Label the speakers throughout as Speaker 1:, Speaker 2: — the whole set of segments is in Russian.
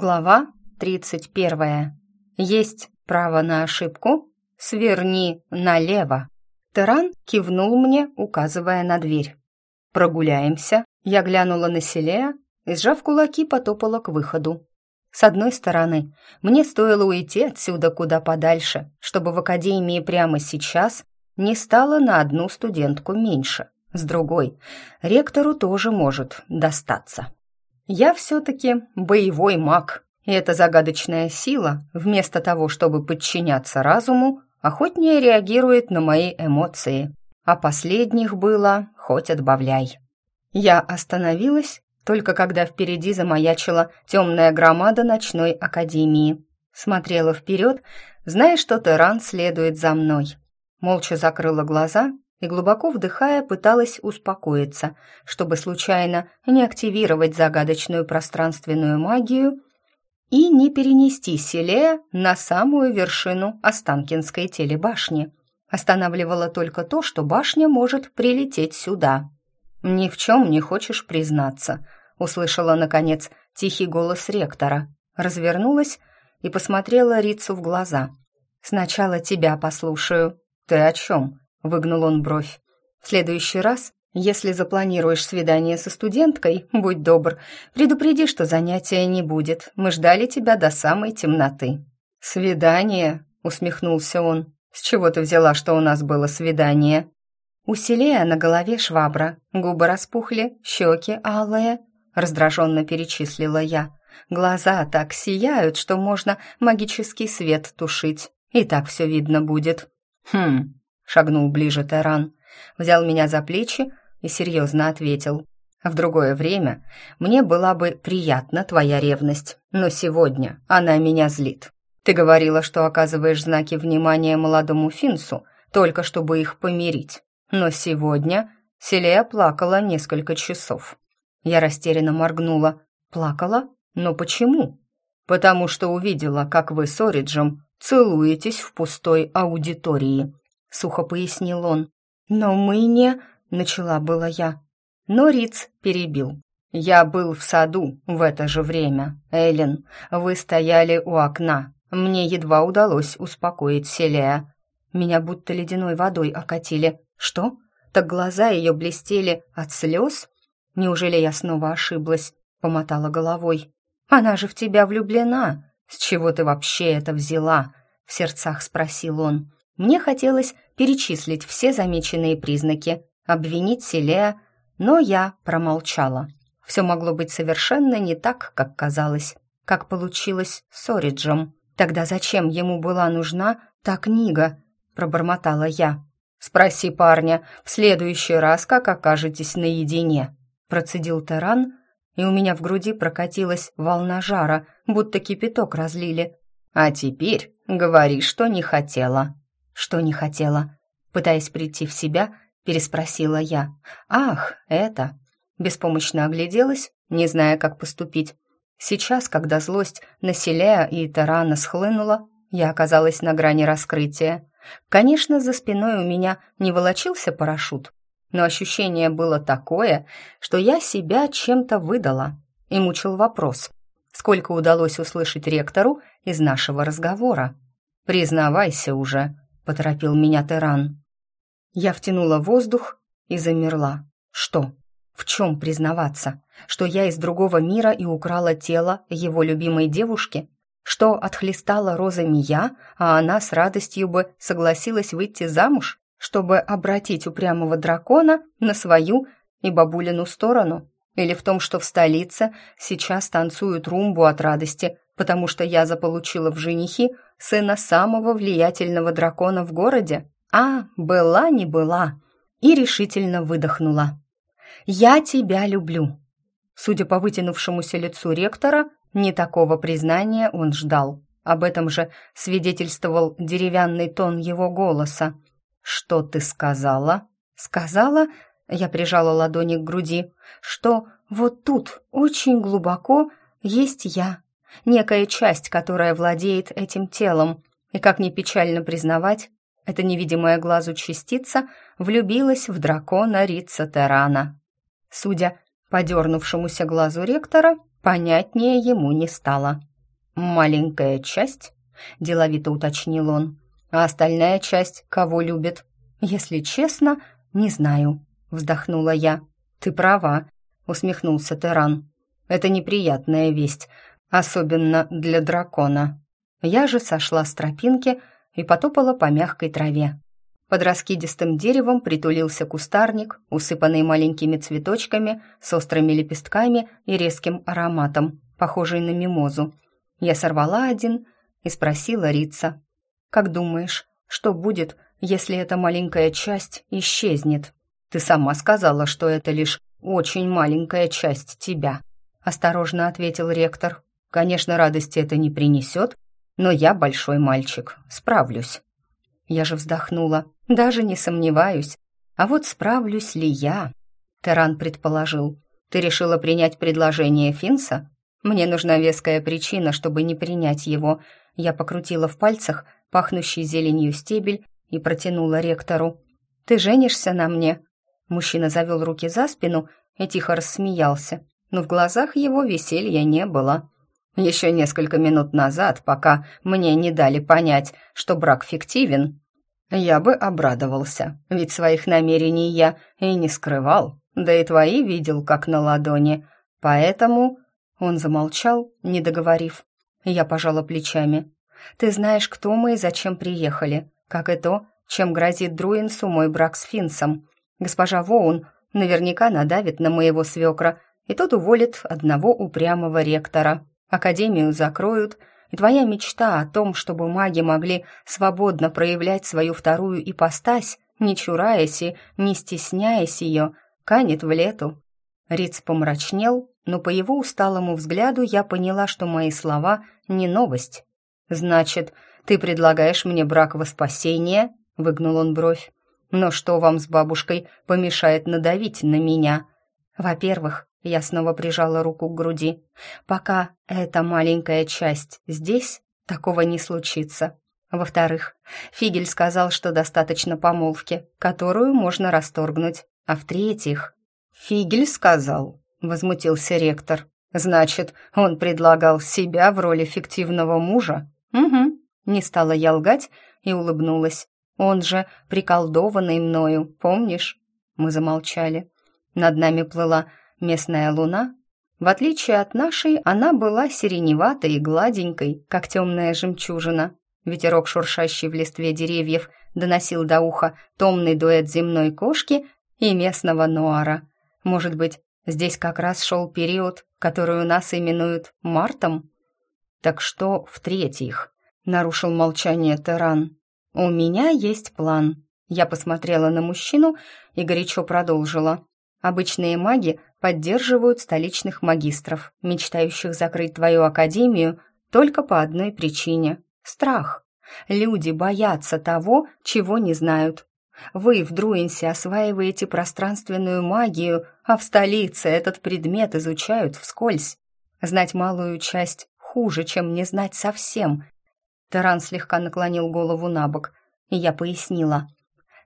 Speaker 1: Глава 31. Есть право на ошибку? Сверни налево. Теран кивнул мне, указывая на дверь. Прогуляемся. Я глянула на Селея и, сжав кулаки, потопала к выходу. С одной стороны, мне стоило уйти отсюда куда подальше, чтобы в академии прямо сейчас не стало на одну студентку меньше. С другой, ректору тоже может достаться. Я все-таки боевой маг, и эта загадочная сила, вместо того, чтобы подчиняться разуму, охотнее реагирует на мои эмоции. А последних было хоть отбавляй. Я остановилась, только когда впереди замаячила темная громада ночной академии. Смотрела вперед, зная, что Теран следует за мной. Молча закрыла глаза и, глубоко вдыхая, пыталась успокоиться, чтобы случайно не активировать загадочную пространственную магию и не перенести Селея на самую вершину Останкинской телебашни. Останавливало только то, что башня может прилететь сюда. «Ни в чем не хочешь признаться», — услышала, наконец, тихий голос ректора. Развернулась и посмотрела Рицу в глаза. «Сначала тебя послушаю». «Ты о чем?» Выгнул он бровь. В следующий раз, если запланируешь свидание со студенткой, будь добр, предупреди, что занятия не будет. Мы ждали тебя до самой темноты. Свидание, усмехнулся он. С чего ты взяла, что у нас было свидание? У на голове швабра, губы распухли, щеки алые, раздраженно перечислила я. Глаза так сияют, что можно магический свет тушить. И так все видно будет. Хм, шагнул ближе Теран, взял меня за плечи и серьезно ответил. В другое время мне была бы приятна твоя ревность, но сегодня она меня злит. Ты говорила, что оказываешь знаки внимания молодому Финсу, только чтобы их помирить. Но сегодня Селея плакала несколько часов. Я растерянно моргнула. Плакала? Но почему? Потому что увидела, как вы с Ориджем целуетесь в пустой аудитории. — сухо пояснил он. «Но мы не...» — начала была я. Но Риц перебил. «Я был в саду в это же время. Эллен, вы стояли у окна. Мне едва удалось успокоить Селия. Меня будто ледяной водой окатили. Что? Так глаза ее блестели от слез? Неужели я снова ошиблась?» — помотала головой. «Она же в тебя влюблена. С чего ты вообще это взяла?» — в сердцах спросил он. Мне хотелось перечислить все замеченные признаки, обвинить Селея, но я промолчала. Все могло быть совершенно не так, как казалось, как получилось с Ориджем. Тогда зачем ему была нужна та книга? пробормотала я. Спроси парня в следующий раз, как окажетесь наедине, процедил Таран, и у меня в груди прокатилась волна жара, будто кипяток разлили. А теперь говори, что не хотела. Что не хотела? Пытаясь прийти в себя, переспросила я. «Ах, это...» Беспомощно огляделась, не зная, как поступить. Сейчас, когда злость на Селея и Тарана схлынула, я оказалась на грани раскрытия. Конечно, за спиной у меня не волочился парашют, но ощущение было такое, что я себя чем-то выдала. И мучил вопрос, сколько удалось услышать ректору из нашего разговора. «Признавайся уже», поторопил меня Теран. Я втянула воздух и замерла. Что? В чем признаваться? Что я из другого мира и украла тело его любимой девушки? Что отхлестала розами я, а она с радостью бы согласилась выйти замуж, чтобы обратить упрямого дракона на свою и бабулину сторону? Или в том, что в столице сейчас танцуют румбу от радости, потому что я заполучила в женихи сына самого влиятельного дракона в городе? А, была не была. И решительно выдохнула. «Я тебя люблю». Судя по вытянувшемуся лицу ректора, не такого признания он ждал. Об этом же свидетельствовал деревянный тон его голоса. «Что ты сказала?» «Сказала?» Я прижала ладони к груди. «Что вот тут, очень глубоко, есть я, некая часть, которая владеет этим телом. И как ни печально признавать, эта невидимая глазу частица влюбилась в дракона Рица Терана. Судя по дернувшемуся глазу ректора, понятнее ему не стало. «Маленькая часть?» — деловито уточнил он. «А остальная часть кого любит?» «Если честно, не знаю», — вздохнула я. «Ты права», — усмехнулся Теран. «Это неприятная весть, особенно для дракона». Я же сошла с тропинки и потопала по мягкой траве. Под раскидистым деревом притулился кустарник, усыпанный маленькими цветочками с острыми лепестками и резким ароматом, похожий на мимозу. Я сорвала один и спросила Рица. «Как думаешь, что будет, если эта маленькая часть исчезнет? Ты сама сказала, что это лишь очень маленькая часть тебя», — осторожно ответил ректор. «Конечно, радости это не принесет, но я большой мальчик, справлюсь». Я же вздохнула. «Даже не сомневаюсь. А вот справлюсь ли я?» Теран предположил. «Ты решила принять предложение Финса?» «Мне нужна веская причина, чтобы не принять его». Я покрутила в пальцах пахнущий зеленью стебель и протянула ректору. «Ты женишься на мне?» Мужчина завел руки за спину и тихо рассмеялся, но в глазах его веселья не было. Еще несколько минут назад, пока мне не дали понять, что брак фиктивен, я бы обрадовался, ведь своих намерений я и не скрывал, да и твои видел как на ладони. Поэтому он замолчал, не договорив. Я пожала плечами. Ты знаешь, кто мы и зачем приехали, как и то, чем грозит Друинсу мой брак с Финсом. Госпожа Воун наверняка надавит на моего свекра, и тот уволит одного упрямого ректора. Академию закроют, и твоя мечта о том, чтобы маги могли свободно проявлять свою вторую ипостась, не чураясь и не стесняясь ее, канет в лету. Риц помрачнел, но по его усталому взгляду я поняла, что мои слова не новость. «Значит, ты предлагаешь мне брак во спасение?» — выгнул он бровь. «Но что вам с бабушкой помешает надавить на меня?» «Во-первых, я снова прижала руку к груди. Пока эта маленькая часть здесь, такого не случится. Во-вторых, Фигель сказал, что достаточно помолвки, которую можно расторгнуть. А в-третьих... «Фигель сказал», — возмутился ректор. «Значит, он предлагал себя в роли фиктивного мужа?» «Угу», — не стала я лгать и улыбнулась. «Он же приколдованный мною, помнишь?» Мы замолчали. Над нами плыла Местная луна, в отличие от нашей, она была сиреневатой и гладенькой, как темная жемчужина. Ветерок, шуршащий в листве деревьев, доносил до уха томный дуэт земной кошки и местного нуара. Может быть, здесь как раз шел период, который у нас именуют мартом? Так что в-третьих, нарушил молчание Теран. У меня есть план. Я посмотрела на мужчину и горячо продолжила. Обычные маги поддерживают столичных магистров, мечтающих закрыть твою академию только по одной причине – страх. Люди боятся того, чего не знают. Вы в Друинсе осваиваете пространственную магию, а в столице этот предмет изучают вскользь. Знать малую часть хуже, чем не знать совсем. Таран слегка наклонил голову на бок, и я пояснила.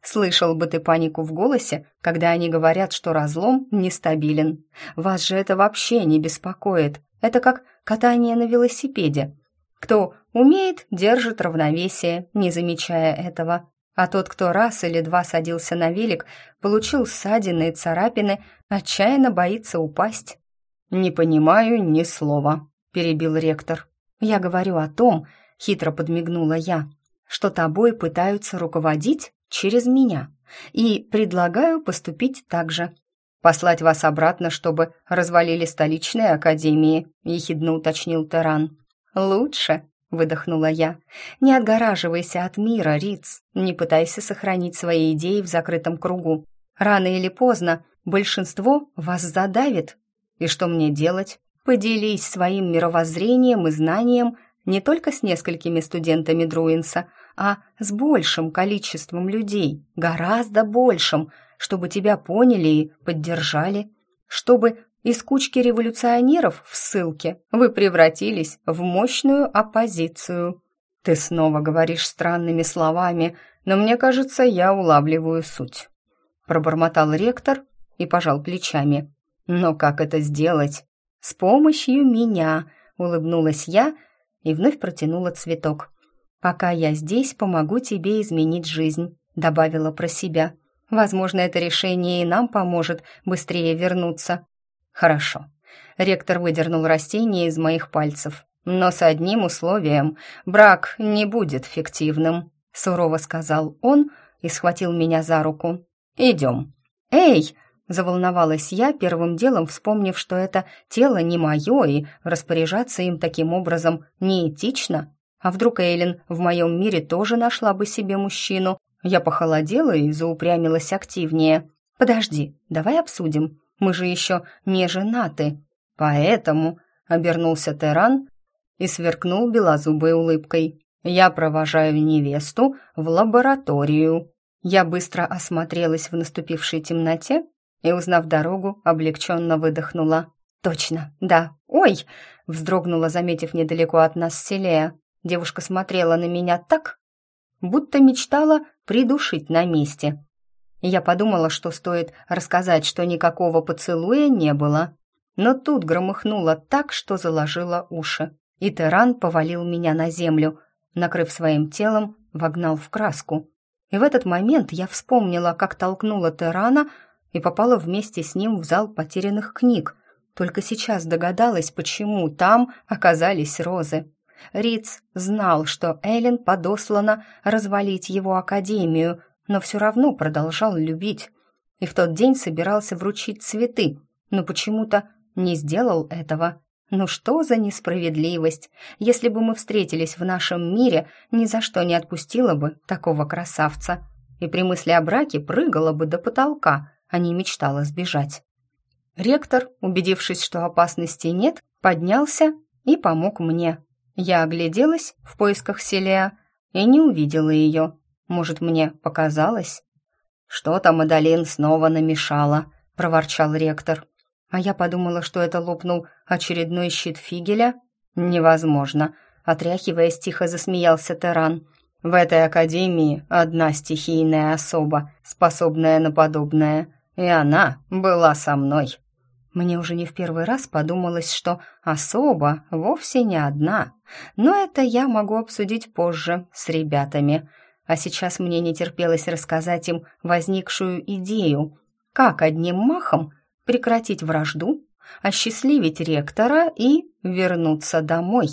Speaker 1: Слышал бы ты панику в голосе, когда они говорят, что разлом нестабилен. Вас же это вообще не беспокоит. Это как катание на велосипеде. Кто умеет, держит равновесие, не замечая этого. А тот, кто раз или два садился на велик, получил ссадины и царапины, отчаянно боится упасть. «Не понимаю ни слова», — перебил ректор. «Я говорю о том», — хитро подмигнула я, «что тобой пытаются руководить через меня, и предлагаю поступить так же. Послать вас обратно, чтобы развалили столичные академии, ехидно уточнил Теран. Лучше, выдохнула я. Не отгораживайся от мира, Риц, не пытайся сохранить свои идеи в закрытом кругу. Рано или поздно большинство вас задавит. И что мне делать? Поделись своим мировоззрением и знанием не только с несколькими студентами Друинса, а с большим количеством людей, гораздо большим, чтобы тебя поняли и поддержали, чтобы из кучки революционеров в ссылке вы превратились в мощную оппозицию. Ты снова говоришь странными словами, но мне кажется, я улавливаю суть. Пробормотал ректор и пожал плечами. Но как это сделать? С помощью меня, улыбнулась я и вновь протянула цветок. «Пока я здесь, помогу тебе изменить жизнь», — добавила про себя. «Возможно, это решение и нам поможет быстрее вернуться». «Хорошо». Ректор выдернул растение из моих пальцев. «Но с одним условием. Брак не будет фиктивным», — сурово сказал он и схватил меня за руку. «Идем». «Эй!» — заволновалась я, первым делом вспомнив, что это тело не мое, и распоряжаться им таким образом неэтично. А вдруг Эйлин в моем мире тоже нашла бы себе мужчину? Я похолодела и заупрямилась активнее. «Подожди, давай обсудим. Мы же еще не женаты». «Поэтому», — обернулся Теран и сверкнул белозубой улыбкой. «Я провожаю невесту в лабораторию». Я быстро осмотрелась в наступившей темноте и, узнав дорогу, облегченно выдохнула. «Точно, да. Ой!» — вздрогнула, заметив недалеко от нас Селея. Девушка смотрела на меня так, будто мечтала придушить на месте. Я подумала, что стоит рассказать, что никакого поцелуя не было. Но тут громыхнуло так, что заложило уши. И Теран повалил меня на землю, накрыв своим телом, вогнал в краску. И в этот момент я вспомнила, как толкнула Терана и попала вместе с ним в зал потерянных книг. Только сейчас догадалась, почему там оказались розы. Риц знал, что Эллен подослана развалить его академию, но все равно продолжал любить. И в тот день собирался вручить цветы, но почему-то не сделал этого. Ну что за несправедливость? Если бы мы встретились в нашем мире, ни за что не отпустила бы такого красавца. И при мысли о браке прыгала бы до потолка, а не мечтала сбежать. Ректор, убедившись, что опасности нет, поднялся и помог мне. Я огляделась в поисках Селия и не увидела ее. Может, мне показалось? «Что-то Мадалин снова намешала», — проворчал ректор. А я подумала, что это лопнул очередной щит фигеля. «Невозможно», — отряхиваясь, тихо засмеялся Теран. «В этой академии одна стихийная особа, способная на подобное, и она была со мной». Мне уже не в первый раз подумалось, что особо вовсе не одна, но это я могу обсудить позже с ребятами. А сейчас мне не терпелось рассказать им возникшую идею, как одним махом прекратить вражду, осчастливить ректора и вернуться домой.